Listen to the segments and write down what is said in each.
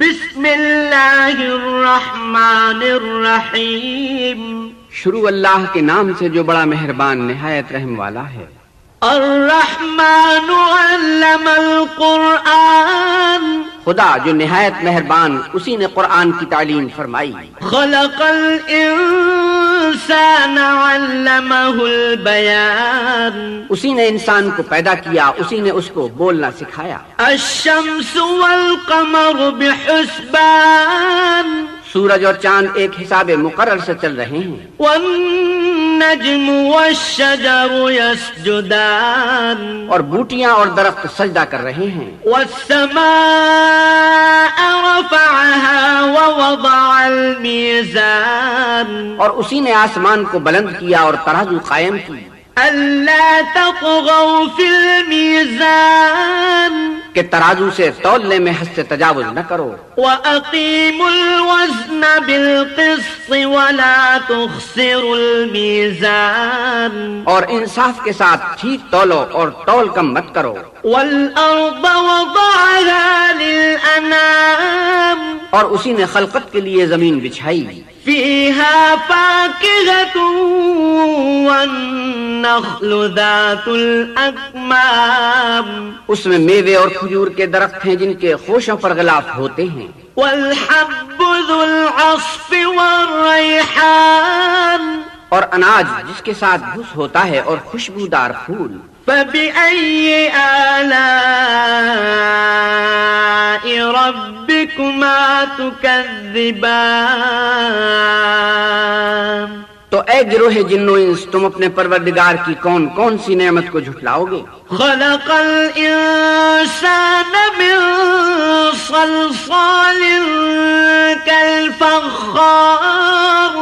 بسم اللہ الرحمن الرحیم۔ شروع اللہ کے نام سے جو بڑا مہربان نہایت رحم والا ہے۔ الرحمن علم القرآن. خدا جو نہایت مہربان اسی نے قرآن کی تعلیم فرمائی۔ خلق الانسان علمه البیان اسی نے انسان کو پیدا کیا اسی نے اس کو بولنا سکھایا۔ الشمس والقمر بحسبان. سورج اور چاند ایک حساب مقرر سے چل رہے ہیں۔ والنجم والشجر يسجدان. اور بوٹیاں اور درخت سجدہ کر رہے ہیں۔ والسماء رفعها ووضع الميزان. اور اسی نے آسمان کو بلند کیا اور ترازو قائم کی۔ ألا تطغوا في الميزان. کہ ترازو سے تولنے میں حد سے تجاوز نہ کرو۔ وأقيموا الوزن بالقسط ولا تخسروا الميزان۔ اور انصاف کے ساتھ ٹھیک تولو اور تول کم مت کرو۔ والأرض وضعها للأنام۔ اور اسی نے خلقت کے لیے زمین بچھائی۔ فيها فاكهة والنخل ذات الأكمام۔ اس میں میوے اور کھجور کے درخت ہیں جن کے خوشوں پر غلاف ہوتے ہیں۔ والحب ذو العصف والريحان اور اناج جس کے ساتھ گھس ہوتا ہے اور خوشبودار پھول۔ فبأي آلاء ربكما تكذبان؟ تو اے گروہ جنو انس تم اپنے پروردگار کی کون کون سی نعمت کو جھٹلاؤ گے؟ خلق الإنسان من صلصال كالفخار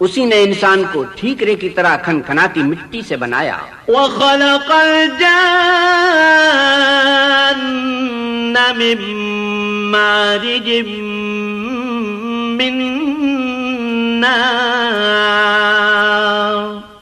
اسی نے انسان کو ٹھیکرے کی طرح کھن کھناتی مٹی سے بنایا۔ وخلق الجان من مارج من نار.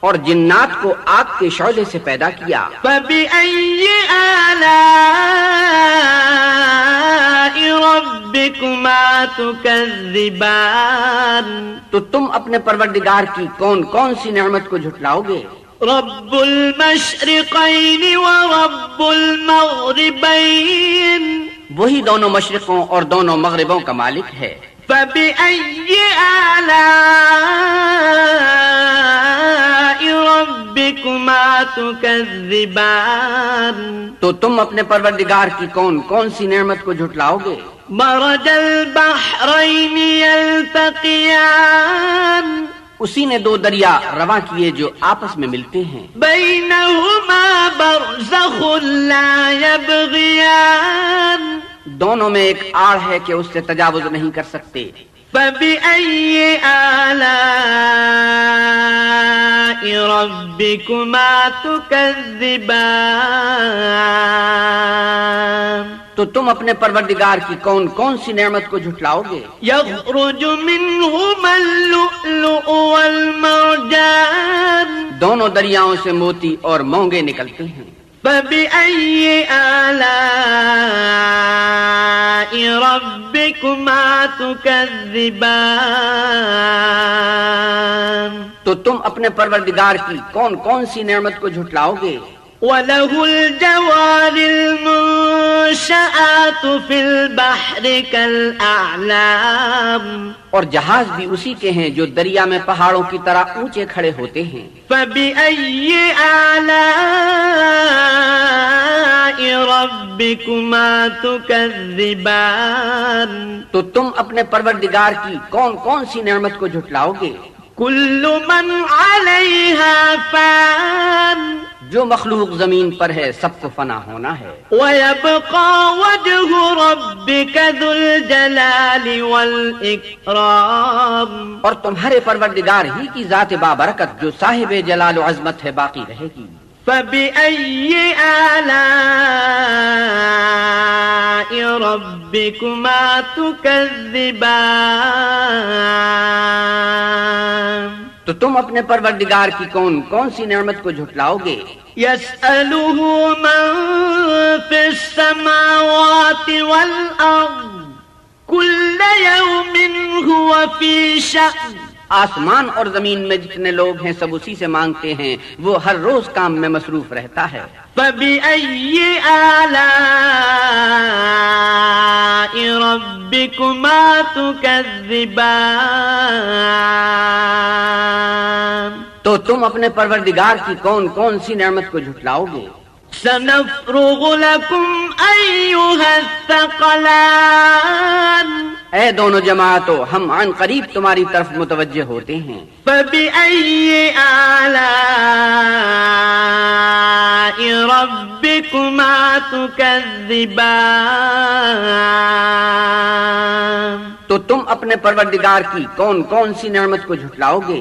اور جنات کو آگ کے شعلے سے پیدا کیا۔ فبأي آلاء ربكما تكذبان تو تم اپنے پروردگار کی کون کون سی نعمت کو جھٹلاؤ گے رب المشرقين ورب المغربين وہی دونوں مشرقوں اور دونوں مغربوں کا مالک ہے۔ فبأي آلاء ربكما تكذبان تو تم اپنے پروردگار کی کون کون سی نعمت کو جھٹلاؤ گے؟ مرج يلتقيان اسی نے دو دریا رواں کیے جو آپس میں ملتے ہیں۔ بينهما برزخ لا يبغيان دونوں میں ایک آڑ ہے کہ اس سے تجاوز نہیں کر سکتے۔ فبأي آلاء ربكما تكذبان تو تم اپنے پروردگار کی کون کون سی نعمت کو جھٹلاؤ گے؟ يخرج منهما اللؤلؤ والمرجان دونوں دریاؤں سے موتی اور مونگے نکلتے ہیں۔ فبأي آلاء تو تم اپنے پروردگار کی کون کون سی نعمت کو جھٹلاؤ گے؟ وله الجوار المنشآت في البحر كالأعلام اور جہاز بھی اسی کے ہیں جو دریا میں پہاڑوں کی طرح اونچے کھڑے ہوتے ہیں۔ فبأي آلاء ربكما تكذبان تو تم اپنے پروردگار کی کون کون سی نعمت کو جھٹلاؤ گے؟ كل من عليها فان جو مخلوق زمین پر ہے سب کو فنا ہونا ہے۔ ويبقى وجه ربك ذو الجلال والإكرام اور تمہارے پروردگار ہی کی ذات بابرکت جو صاحب جلال و عظمت ہے باقی رہے گی۔ فبأي آلاء ربكما تكذبان تو تم اپنے پروردگار کی کون کون سی نعمت کو جھٹلاؤ گے؟ يسأله من في السماوات والأرض كل في شأن آسمان اور زمین میں جتنے لوگ ہیں سب اسی سے مانگتے ہیں وہ ہر روز کام میں مصروف رہتا ہے۔ فبأي آلاء ربكما تكذبان تو تم اپنے پروردگار کی کون کون سی نعمت کو جھٹلاؤ گے؟ سنفرغ لكم أيها الثقلان. اے دونوں جماعتوں ہم عن قریب تمہاری طرف متوجہ ہوتے ہیں۔ فبأي آلاء ربكما تكذبان؟ تو تم اپنے پروردگار کی کون کون سی نعمت کو جھٹلاؤ گے؟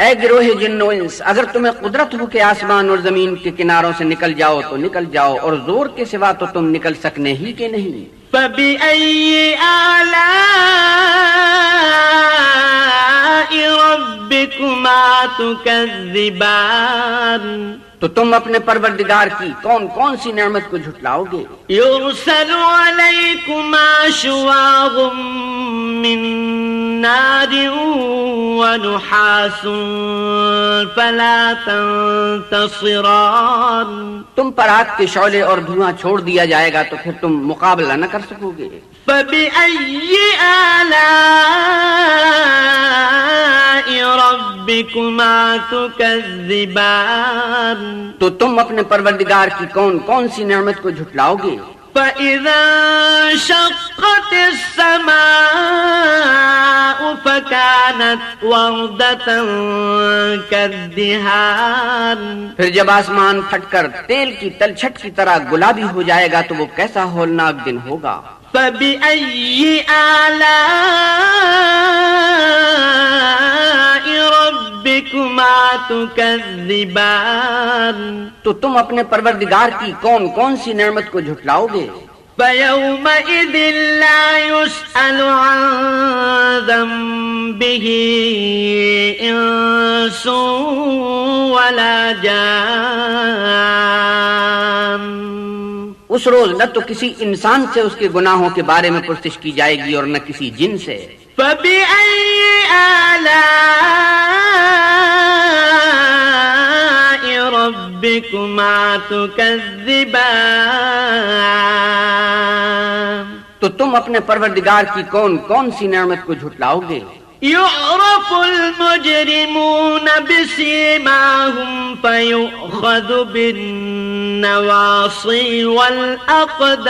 اے گروہ جن و انس، اگر تمہیں قدرت ہو کہ آسمان اور زمین کے کناروں سے نکل جاؤ تو نکل جاؤ اور زور کے سوا تو تم نکل سکنے ہی کہ نہیں۔ فبأي آلاء ربكما تو تم اپنے پروردگار کی کون کون سی نعمت کو جھٹلاؤ گے؟ يرسل عليكما شواظ من نار ونحاس فلا تنتصران. تم پر آگ کے شعلے اور دھواں چھوڑ دیا جائے گا تو پھر تم مقابلہ نہ کر سکو گے۔ فبأي آلاء ربكما تكذبان؟ تو تم اپنے پروردگار کی کون کون سی نعمت کو جھٹلاؤ گے؟ فإذا انشقت السماء فكانت وردة كالدهان پھر جب آسمان پھٹ کر تیل کی تلچھٹ کی طرح گلابی ہو جائے گا تو وہ کیسا ہولناک دن ہوگا؟ فبأي آلاء تو تم اپنے پروردگار کی کون کون سی نعمت کو جھٹلاؤ گے؟ فيومئذ لا يسأل عن ذنبه إنس ولا جان۔ اس روز نہ تو کسی انسان سے اس کے گناہوں کے بارے میں پرسش کی جائے گی اور نہ کسی جن سے۔ فبأي آلاء ربكما تكذبان تو تم اپنے پروردگار کی کون کون سی نعمت کو جھٹلاؤ گے؟ يعرف المجرمون بسيماهم فيؤخذ بالنواصي والأقدام.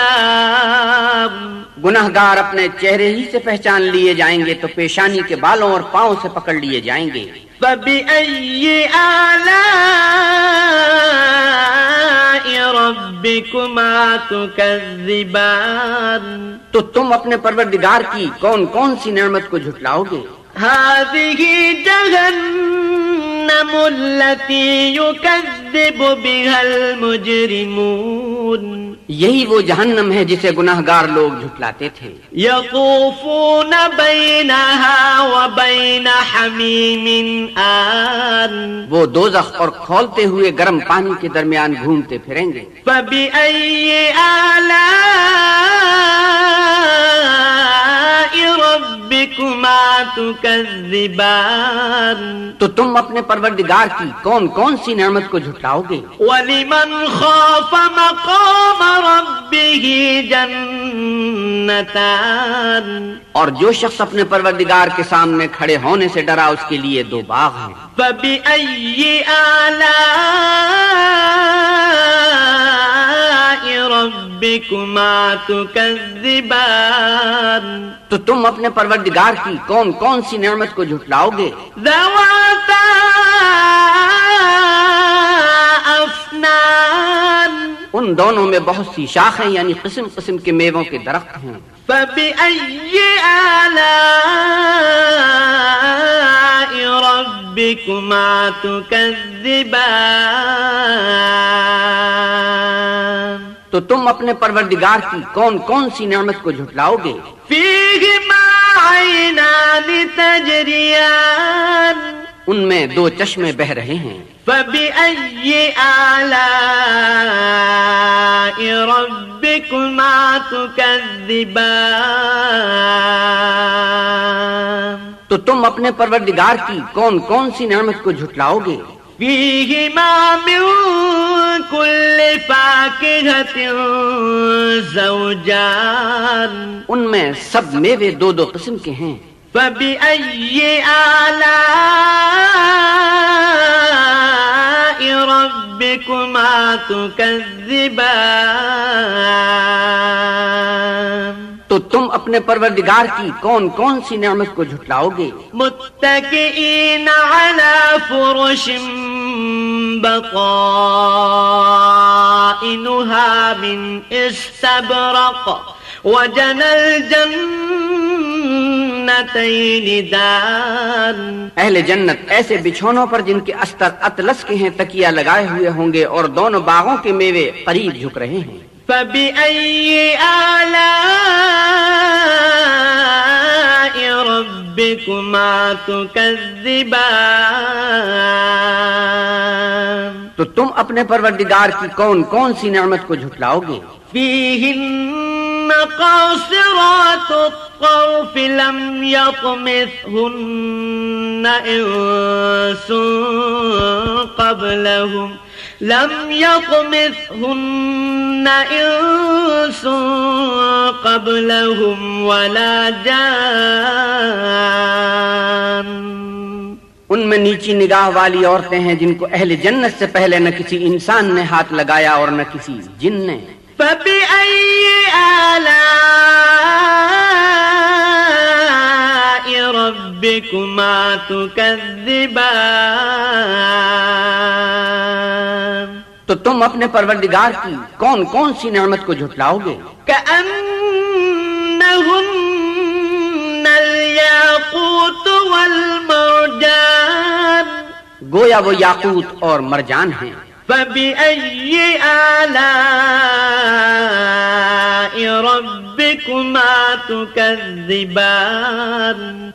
گناہ گار اپنے چہرے ہی سے پہچان لیے جائیں گے تو پیشانی کے بالوں اور پاؤں سے پکڑ لیے جائیں گے۔ فبأي آلاء ربكما تكذبان؟ تو تم اپنے پروردگار کی کون کون سی نعمت کو جھٹلاؤ گے؟ هذه جهنم التي يكذب بها المجرمون. یہی وہ جہنم ہے جسے گناہ گار لوگ جھٹلاتے تھے۔ يطوفون بينها وبين حميم آن. وہ دوزخ اور کھولتے ہوئے گرم پانی کے درمیان گھومتے پھریں گے۔ فبأي آلاء تو تم اپنے پروردگار کی کون کون سی نعمت کو جھٹلاؤ گے؟ ولمن خاف مقام ربه جنتان۔ اور جو شخص اپنے پروردگار کے سامنے کھڑے ہونے سے ڈرا اس کے لیے دو باغ ہیں۔ فبأي آلاء تكذبان تو تم اپنے پروردگار کی کون کون سی نعمت کو جھٹلاؤ گے؟ ذواتا أفنان ان دونوں میں بہت سی شاخیں یعنی قسم قسم کے میووں کے درخت ہیں۔ فبأي آلاء ربكما تكذبان؟ تو تم اپنے پروردگار کی کون کون سی نعمت کو جھٹلاؤ گے؟ ان میں دو چشمے بہ رہے ہیں۔ تو تم اپنے پروردگار کی کون کون سی نعمت کو جھٹلاؤ گے؟ فيهما من كل فاكهة زوجان ان میں سب میوے دو دو قسم کے ہیں۔ فبأي آلاء ربكما تكذبان تو تم اپنے پروردگار کی کون کون سی نعمت کو جھٹلاؤ گے؟ متكئين على فرش بطائنها من استبرق وجنى الجنتين دان. اہل جنت ایسے بچھونوں پر جن کے استر اطلس کے ہیں تکیا لگائے ہوئے ہوں گے اور دونوں باغوں کے میوے قریب جھک رہے ہیں فبأي آلاء ربكما تكذبان؟ تو تم اپنے پروردگار کی کون کون سی نعمت کو جھٹلاؤ گے؟ فيهن قاصرات الطرف لم يطمثهن إنس قبلهم لم يطمثهن إنس قبلهم ولا جان۔ ان میں نیچی نگاہ والی عورتیں ہیں جن کو اہل جنت سے پہلے نہ کسی انسان نے ہاتھ لگایا اور نہ کسی جن نے۔ فبأي آلاء ربكما تكذبان تو تم اپنے پروردگار کی کون کون سی نعمت کو جھٹلاؤ گے؟ كأنهن الياقوت والمرجان گویا وہ یاقوت اور مرجان ہیں۔ فبأي تكذبان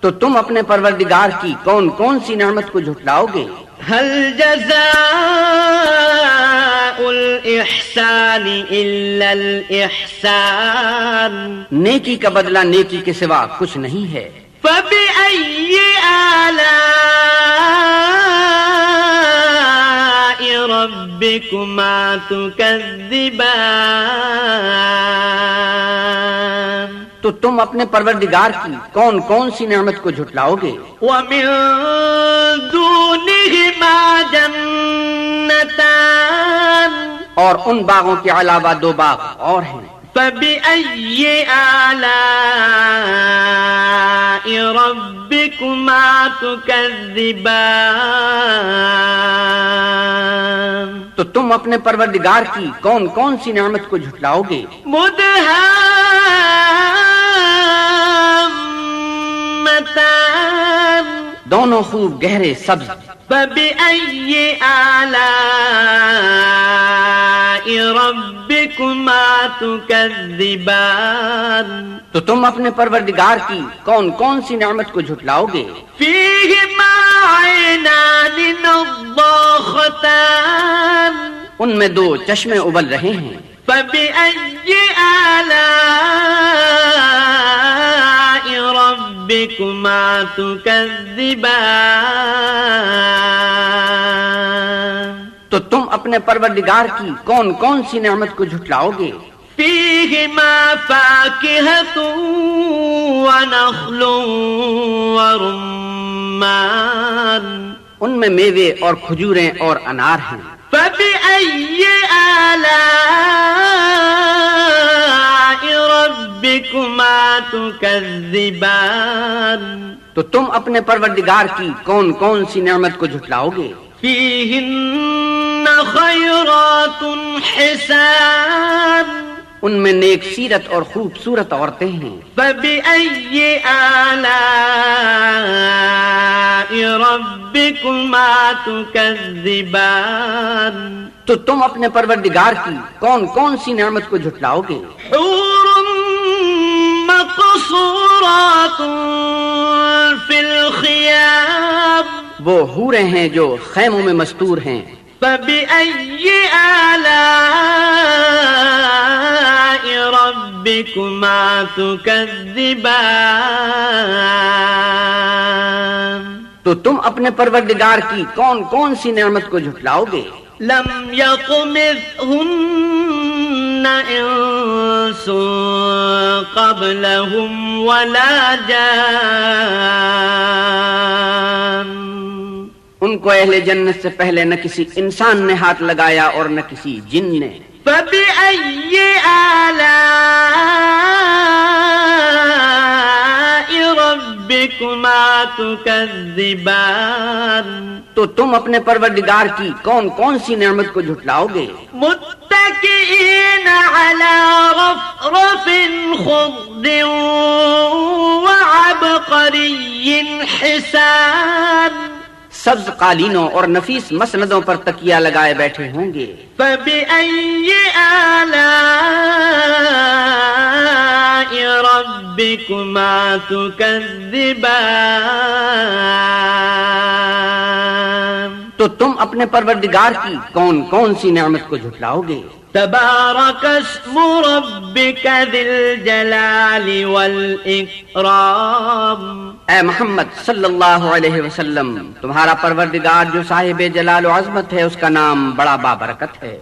تو تم اپنے پروردگار کی کون کون سی نعمت کو جھٹلاؤ گے؟ هل جزاء الإحسان إلا الإحسان نیکی کا بدلہ نیکی کے سوا کچھ نہیں ہے۔ فبأي آلاء ربكما تكذبان؟ تو تم اپنے پروردگار کی کون کون سی نعمت کو جھٹلاؤ گے؟ ومن دونهما جنتان اور ان باغوں کے علاوہ دو باغ اور ہیں۔ فبأي آلاء ربكما تكذبان؟ تو تم اپنے پروردگار کی کون کون سی نعمت کو جھٹلاؤ گے؟ مدهامتان دونوں خوب گہرے سبز۔ فبأي آلاء ربكما تكذبان تو تم اپنے پروردگار کی کون کون سی نعمت کو جھٹلاؤ گے؟ فيهما عينان نضاختان ان میں دو چشمے ابل رہے ہیں۔ فبأي آلاء ربكما تكذبان تو تم اپنے پروردگار کی کون کون سی نعمت کو جھٹلاؤ گے؟ فيهما فاكهة ونخل ورمان ان میں میوے اور کھجوریں اور انار ہیں۔ فبأي آلاء ربكما تكذبان تو تم اپنے پروردگار کی کون کون سی نعمت کو جھٹلاؤ گے؟ فيهن خيرات حسان ان میں نیک سیرت اور خوبصورت عورتیں ہیں۔ فبأي آلاء ربكما تكذبان تو تم اپنے پروردگار کی کون کون سی نعمت کو جھٹلاؤ گے؟ حور مقصورات في الخيام وہ ہیں جو خیموں میں مستور ہیں۔ فبأي آلاء ربكما تكذبان تو تم اپنے پروردگار کی کون کون سی نعمت کو جھٹلاؤ گے؟ لم يطمثهن إنس قبلهم ولا جان ان کو اہل جنت سے پہلے نہ کسی انسان نے ہاتھ لگایا اور نہ کسی جن نے۔ فبأي آلاء ربكما تكذبان؟ تو تم اپنے پروردگار کی کون کون سی نعمت کو جھٹلاؤ گے؟ رفرف حسان۔ سبز قالینوں اور نفیس مسندوں پر تکیہ لگائے بیٹھے ہوں گے۔ فبأي آلاء ربكما تكذبان تو تم اپنے پروردگار کی کون کون سی نعمت کو جھٹلاؤ گے تبارك اسم ربك ذي الجلال والإكرام اے محمد صلی اللہ علیہ وسلم تمہارا پروردگار جو صاحب جلال و عظمت ہے اس کا نام بڑا بابرکت ہے۔